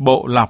bộ lọc.